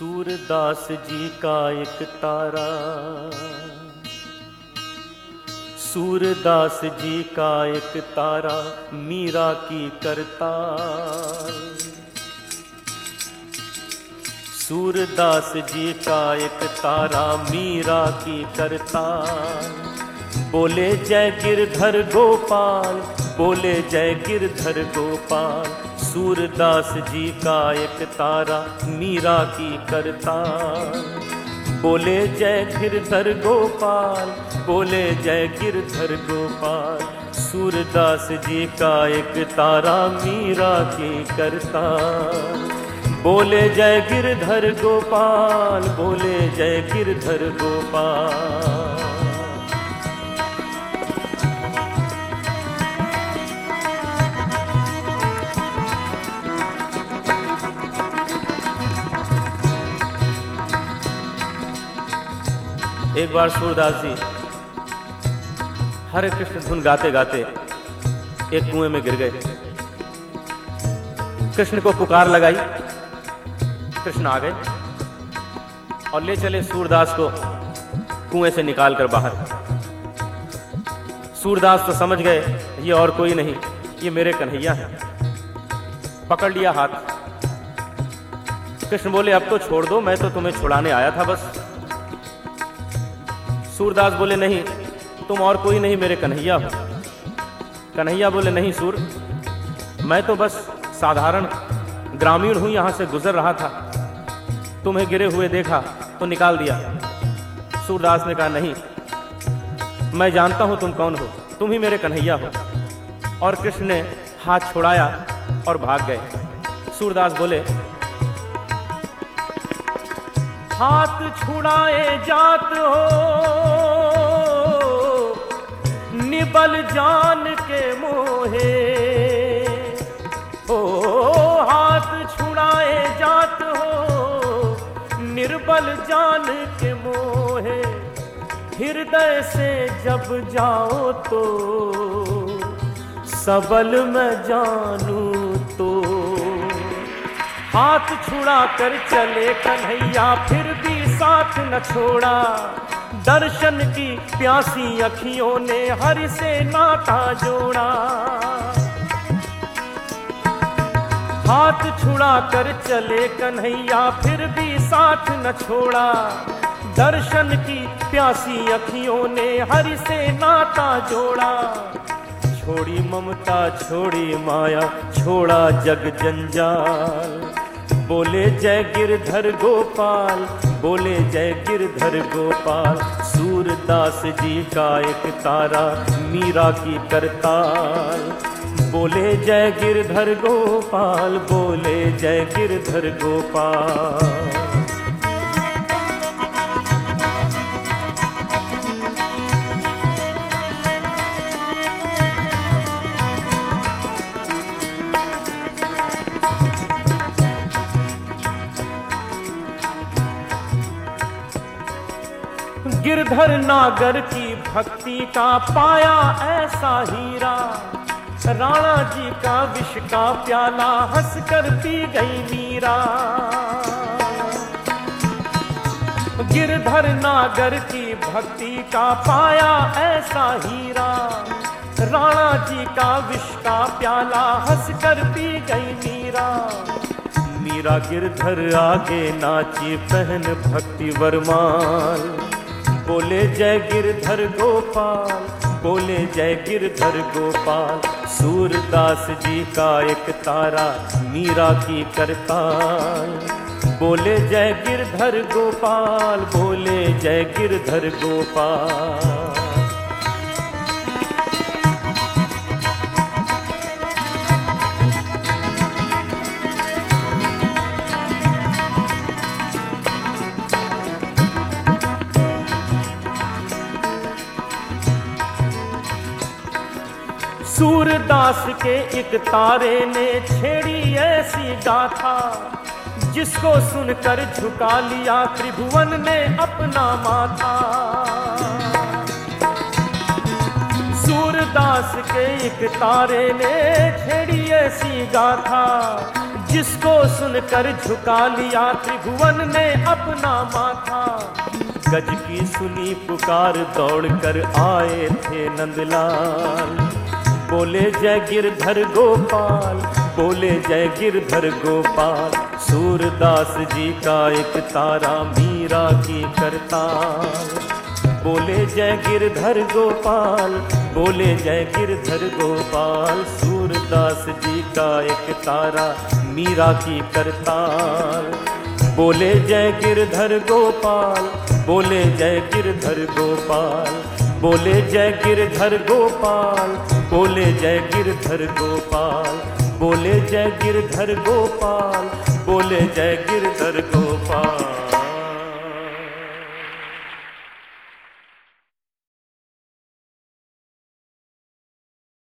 सूरदास जी का एक तारा। सूरदास जी का एक तारा मीरा की करता। सूरदास जी का एक तारा मीरा की करता। बोले जय गिरधर गोपाल, बोले जय गिरधर गोपाल सूरदास जी का एक तारा मीरा की करता। बोले, जय गिरधर गोपाल, बोले, जय गिरधर गोपाल सूरदास जी का एक तारा मीरा की करता। बोले, जय गिरधर गोपाल, बोले, जय गिरधर गोपाल। एक बार सूरदास जी हरे कृष्ण धुन गाते गाते एक कुएँ में गिर गए। कृष्ण को पुकार लगाई। कृष्ण आ गए और ले चले सूरदास को कुएँ से निकाल कर बाहर। सूरदास तो समझ गए, ये और कोई नहीं, ये मेरे कन्हैया है। पकड़ लिया हाथ। कृष्ण बोले, अब तो छोड़ दो, मैं तो तुम्हें छुड़ाने आया था बस। सूरदास बोले, नहीं, तुम और कोई नहीं मेरे कन्हैया हो। कन्हैया बोले, नहीं सूर, मैं तो बस साधारण ग्रामीण हूँ, यहाँ से गुजर रहा था। तुम्हें गिरे हुए देखा तो निकाल दिया। सूरदास ने कहा, नहीं, मैं जानता हूँ तुम कौन हो, तुम ही मेरे कन्हैया हो। और कृष्ण ने हाथ छुड़ाया और भाग गए। सूरदास बोले हाथ छुड़ाए जात हो। निबल जान के मोहे। ओ, हाथ छुड़ाए जात हो। निर्बल जान के मोहे। हृदय से जब जाओ तो सबल मैं जानू। हाथ छुड़ा कर चले कन्हैया, फिर भी साथ न छोड़ा। दर्शन की प्यासी अखियों ने हर से नाता जोड़ा। हाथ छुड़ा कर चले कन्हैया, फिर भी साथ न छोड़ा। दर्शन की प्यासी अखियों ने हर से नाता जोड़ा। छोड़ी ममता, छोड़ी माया, छोड़ा जग जंजाल। बोले जय गिरधर गोपाल, बोले जय गिरधर गोपाल। सूरदास जी का एक तारा मीरा की करताल। बोले जय गिरधर गोपाल, बोले जय गिरधर गोपाल। गिरधर नागर की भक्ति का पाया ऐसा हीरा। राणा जी का विष का प्याला हंस कर पी गई मीरा। गिरधर नागर की भक्ति का पाया ऐसा हीरा। राणा जी का विष का प्याला हंस कर पी गई मीरा। मीरा गिरधर आगे नाची पहन भक्ति वरमाल। बोले जय गिरधर गोपाल, बोले जय गिरधर गोपाल। सूरदास जी का एक तारा मीरा की करताल बोले जय गिरधर गोपाल, बोले जय गिरधर गोपाल। सूरदास के एक तारे ने छेड़ी ऐसी गाथा, जिसको सुनकर झुका लिया त्रिभुवन ने अपना माथा। सूरदास के एक तारे ने छेड़ी ऐसी गाथा, जिसको सुनकर झुका लिया त्रिभुवन ने अपना माथा। गज की सुनी पुकार दौड़कर आए थे नंदलाल। बोले जय गिरधर गोपाल, बोले जय गिरधर गोपाल। सूरदास जी का एक तारा मीरा की करताल बोले जय गिरधर गोपाल, बोले जय गिरधर गोपाल। सूरदास जी का एक तारा मीरा की करताल बोले जय गिरधर गोपाल, बोले जय गिरधर गोपाल। बोले जय गिरधर गोपाल, बोले जय गिरधर गोपाल, बोले जय गिरधर गोपाल, बोले जय गिरधर गोपाल।